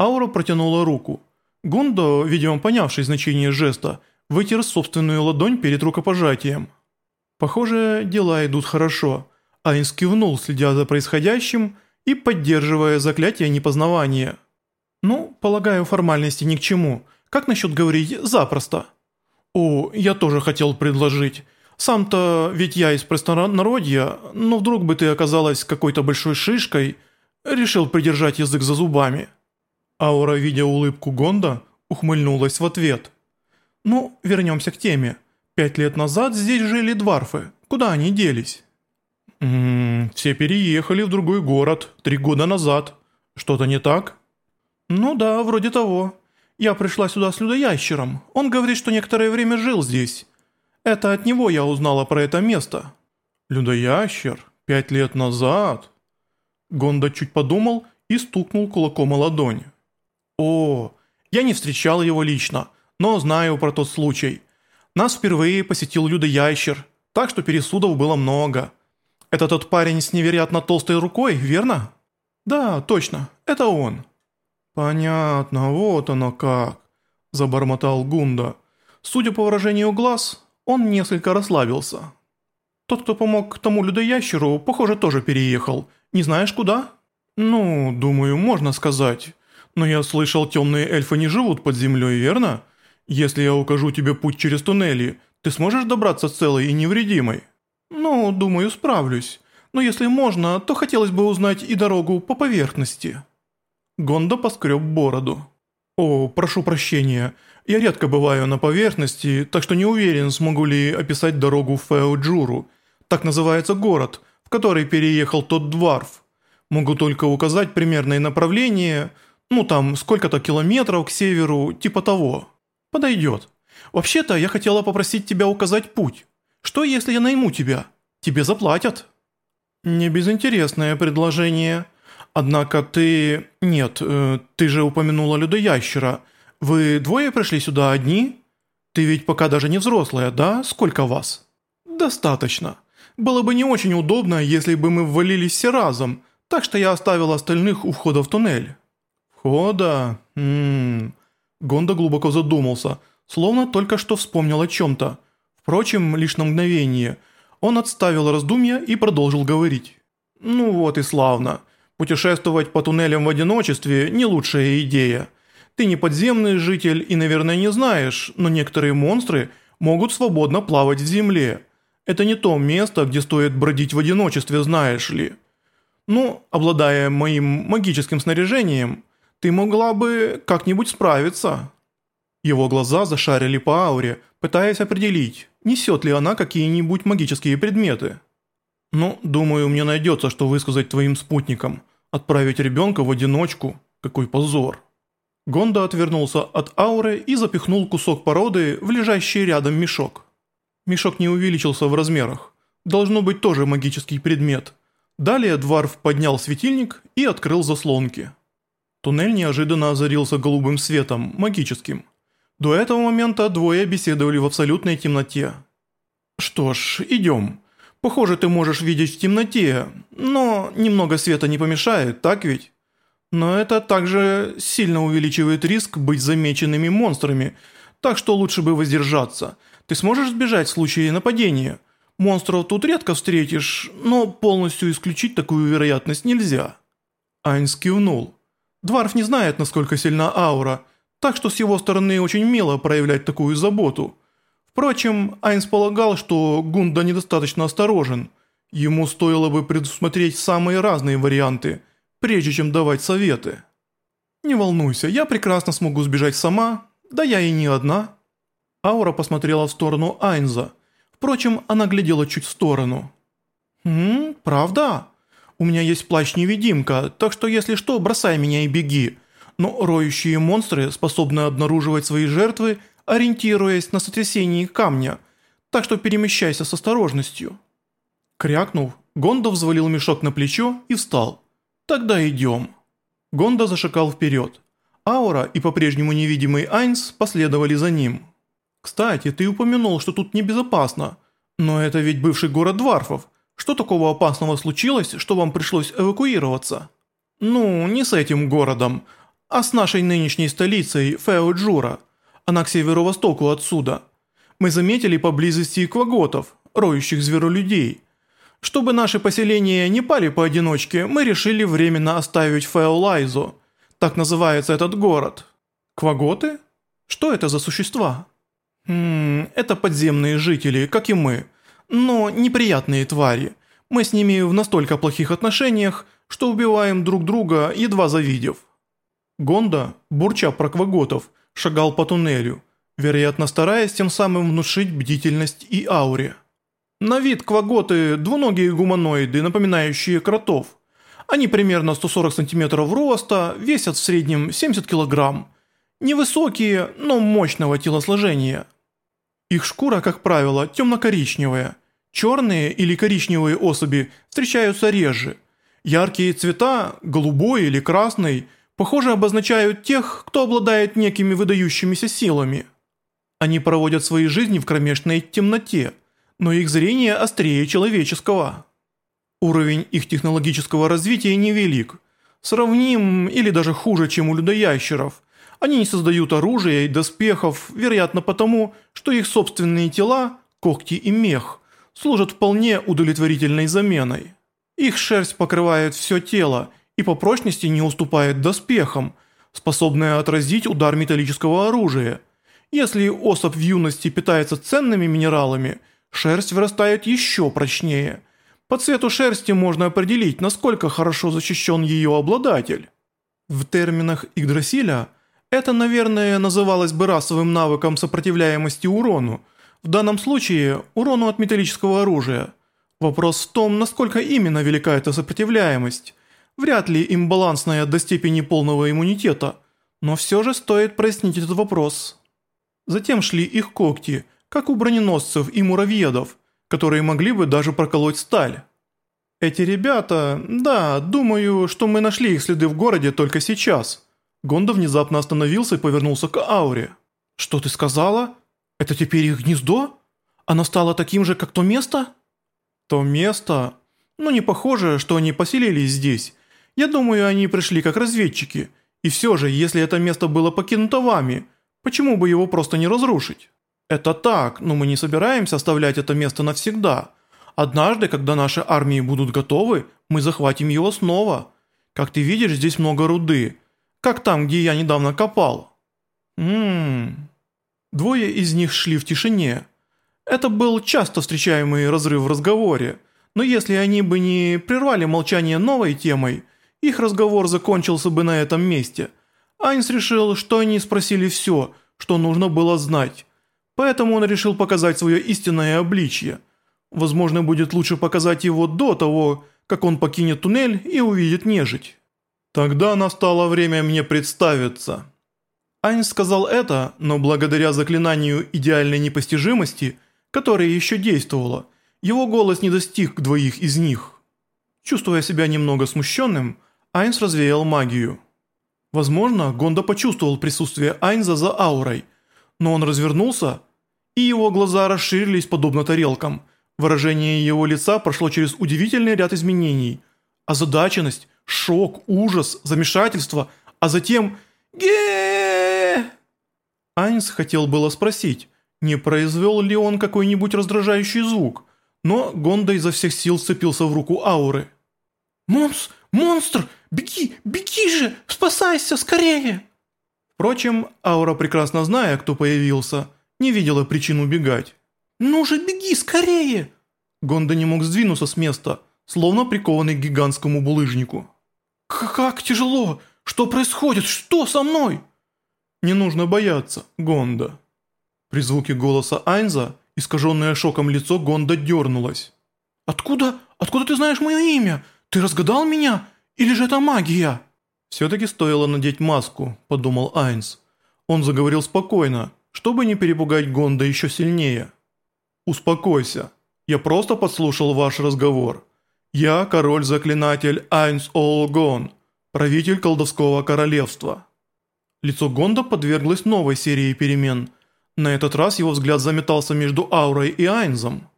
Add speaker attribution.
Speaker 1: Аура протянула руку. Гундо, видимо понявший значение жеста, вытер собственную ладонь перед рукопожатием. Похоже, дела идут хорошо. Айнс кивнул, следя за происходящим и поддерживая заклятие непознавания. «Ну, полагаю, формальности ни к чему. Как насчет говорить «запросто»?» «О, я тоже хотел предложить. Сам-то ведь я из простонародья, но вдруг бы ты оказалась какой-то большой шишкой, решил придержать язык за зубами». Аура, видя улыбку Гонда, ухмыльнулась в ответ. «Ну, вернемся к теме. Пять лет назад здесь жили дварфы. Куда они делись?» «Ммм, все переехали в другой город три года назад. Что-то не так?» «Ну да, вроде того. Я пришла сюда с людоящером. Он говорит, что некоторое время жил здесь. Это от него я узнала про это место». «Людоящер? Пять лет назад?» Гонда чуть подумал и стукнул кулаком о ладонь. «О, я не встречал его лично, но знаю про тот случай. Нас впервые посетил людоящер, так что пересудов было много. Это тот парень с невероятно толстой рукой, верно?» «Да, точно, это он». «Понятно, вот оно как», – забормотал Гунда. Судя по выражению глаз, он несколько расслабился. «Тот, кто помог тому людоящеру, похоже, тоже переехал. Не знаешь, куда?» «Ну, думаю, можно сказать. Но я слышал, темные эльфы не живут под землей, верно? Если я укажу тебе путь через туннели, ты сможешь добраться целой и невредимой?» «Ну, думаю, справлюсь. Но если можно, то хотелось бы узнать и дорогу по поверхности». Гондо поскреб бороду. «О, прошу прощения, я редко бываю на поверхности, так что не уверен, смогу ли описать дорогу в Феоджуру. Так называется город, в который переехал тот дворф. Могу только указать примерное направление, ну там сколько-то километров к северу, типа того. Подойдет. Вообще-то я хотела попросить тебя указать путь. Что если я найму тебя? Тебе заплатят». «Не безинтересное предложение». Однако ты... Нет, э, ты же упомянула людоящера. Вы двое пришли сюда одни? Ты ведь пока даже не взрослая, да? Сколько вас? Достаточно. Было бы не очень удобно, если бы мы ввалились все разом, так что я оставил остальных у входа в туннель. Входа? Ммм... Гонда глубоко задумался, словно только что вспомнил о чем-то. Впрочем, лишь на мгновение. Он отставил раздумья и продолжил говорить. «Ну вот и славно. Путешествовать по туннелям в одиночестве – не лучшая идея. Ты не подземный житель и, наверное, не знаешь, но некоторые монстры могут свободно плавать в земле. Это не то место, где стоит бродить в одиночестве, знаешь ли. Ну, обладая моим магическим снаряжением, ты могла бы как-нибудь справиться». Его глаза зашарили по ауре, пытаясь определить, несет ли она какие-нибудь магические предметы. «Ну, думаю, мне найдется, что высказать твоим спутникам. Отправить ребенка в одиночку? Какой позор. Гонда отвернулся от ауры и запихнул кусок породы в лежащий рядом мешок. Мешок не увеличился в размерах. Должно быть тоже магический предмет. Далее Дварф поднял светильник и открыл заслонки. Туннель неожиданно озарился голубым светом, магическим. До этого момента двое беседовали в абсолютной темноте. «Что ж, идем. Похоже, ты можешь видеть в темноте, но немного света не помешает, так ведь? Но это также сильно увеличивает риск быть замеченными монстрами, так что лучше бы воздержаться. Ты сможешь сбежать в случае нападения? Монстров тут редко встретишь, но полностью исключить такую вероятность нельзя». Айнс кивнул. Дварф не знает, насколько сильна аура, так что с его стороны очень мило проявлять такую заботу. Впрочем, Айнс полагал, что Гунда недостаточно осторожен. Ему стоило бы предусмотреть самые разные варианты, прежде чем давать советы. «Не волнуйся, я прекрасно смогу сбежать сама, да я и не одна». Аура посмотрела в сторону Айнза. Впрочем, она глядела чуть в сторону. «Хм, правда? У меня есть плащ-невидимка, так что если что, бросай меня и беги. Но роющие монстры способны обнаруживать свои жертвы ориентируясь на сотрясение камня, так что перемещайся с осторожностью». Крякнув, Гондо взвалил мешок на плечо и встал. «Тогда идем». Гондо зашагал вперед. Аура и по-прежнему невидимый Айнс последовали за ним. «Кстати, ты упомянул, что тут небезопасно. Но это ведь бывший город Дварфов. Что такого опасного случилось, что вам пришлось эвакуироваться?» «Ну, не с этим городом, а с нашей нынешней столицей Феоджура. Она к северо-востоку отсюда. Мы заметили поблизости кваготов, роющих зверолюдей. Чтобы наши поселения не пали поодиночке, мы решили временно оставить Феолайзу. Так называется этот город. Кваготы? Что это за существа? Хм, это подземные жители, как и мы. Но неприятные твари. Мы с ними в настолько плохих отношениях, что убиваем друг друга, едва завидев. Гонда, бурча про кваготов, шагал по туннелю, вероятно стараясь тем самым внушить бдительность и ауре. На вид кваготы – двуногие гуманоиды, напоминающие кротов. Они примерно 140 сантиметров роста, весят в среднем 70 килограмм. Невысокие, но мощного телосложения. Их шкура, как правило, темно-коричневая. Черные или коричневые особи встречаются реже. Яркие цвета, голубой или красный – похоже, обозначают тех, кто обладает некими выдающимися силами. Они проводят свои жизни в кромешной темноте, но их зрение острее человеческого. Уровень их технологического развития невелик, сравним или даже хуже, чем у людоящеров. Они не создают оружия и доспехов, вероятно потому, что их собственные тела, когти и мех, служат вполне удовлетворительной заменой. Их шерсть покрывает все тело, и по прочности не уступает доспехам, способная отразить удар металлического оружия. Если особь в юности питается ценными минералами, шерсть вырастает еще прочнее. По цвету шерсти можно определить, насколько хорошо защищен ее обладатель. В терминах Игдрасиля это, наверное, называлось бы расовым навыком сопротивляемости урону, в данном случае урону от металлического оружия. Вопрос в том, насколько именно велика эта сопротивляемость. Вряд ли имбалансная до степени полного иммунитета, но все же стоит прояснить этот вопрос. Затем шли их когти, как у броненосцев и муравьедов, которые могли бы даже проколоть сталь. Эти ребята, да, думаю, что мы нашли их следы в городе только сейчас. Гондо внезапно остановился и повернулся к Ауре. «Что ты сказала? Это теперь их гнездо? Оно стало таким же, как то место?» «То место? Ну не похоже, что они поселились здесь. Я думаю, они пришли как разведчики. И все же, если это место было покинуто вами, почему бы его просто не разрушить? Это так, но мы не собираемся оставлять это место навсегда. Однажды, когда наши армии будут готовы, мы захватим его снова. Как ты видишь, здесь много руды. Как там, где я недавно копал. Ммм... Двое из них шли в тишине. Это был часто встречаемый разрыв в разговоре, но если они бы не прервали молчание новой темой, их разговор закончился бы на этом месте. Айнс решил, что они спросили все, что нужно было знать. Поэтому он решил показать свое истинное обличье. Возможно, будет лучше показать его до того, как он покинет туннель и увидит нежить. Тогда настало время мне представиться. Айнс сказал это, но благодаря заклинанию идеальной непостижимости, которое еще действовало, его голос не достиг двоих из них. Чувствуя себя немного смущенным, Айнс развеял магию. Возможно, Гонда почувствовал присутствие Айнза за аурой, но он развернулся, и его глаза расширились подобно тарелкам. Выражение его лица прошло через удивительный ряд изменений. Озадаченность, шок, ужас, замешательство, а затем ге Айнс хотел было спросить, не произвел ли он какой-нибудь раздражающий звук, но Гонда изо всех сил сцепился в руку ауры. «Монс! Монстр! Беги! Беги же! Спасайся скорее!» Впрочем, Аура, прекрасно зная, кто появился, не видела причин убегать. «Ну же, беги скорее!» Гонда не мог сдвинуться с места, словно прикованный к гигантскому булыжнику. «Как тяжело! Что происходит? Что со мной?» «Не нужно бояться, Гонда». При звуке голоса Айнза, искаженное шоком лицо Гонда дернулось. «Откуда? Откуда ты знаешь мое имя? Ты разгадал меня? Или же это магия?» «Все-таки стоило надеть маску», – подумал Айнс. Он заговорил спокойно, чтобы не перепугать Гонда еще сильнее. «Успокойся. Я просто подслушал ваш разговор. Я король-заклинатель Айнс Олгон, правитель колдовского королевства». Лицо Гонда подверглось новой серии перемен. На этот раз его взгляд заметался между Аурой и Айнзом.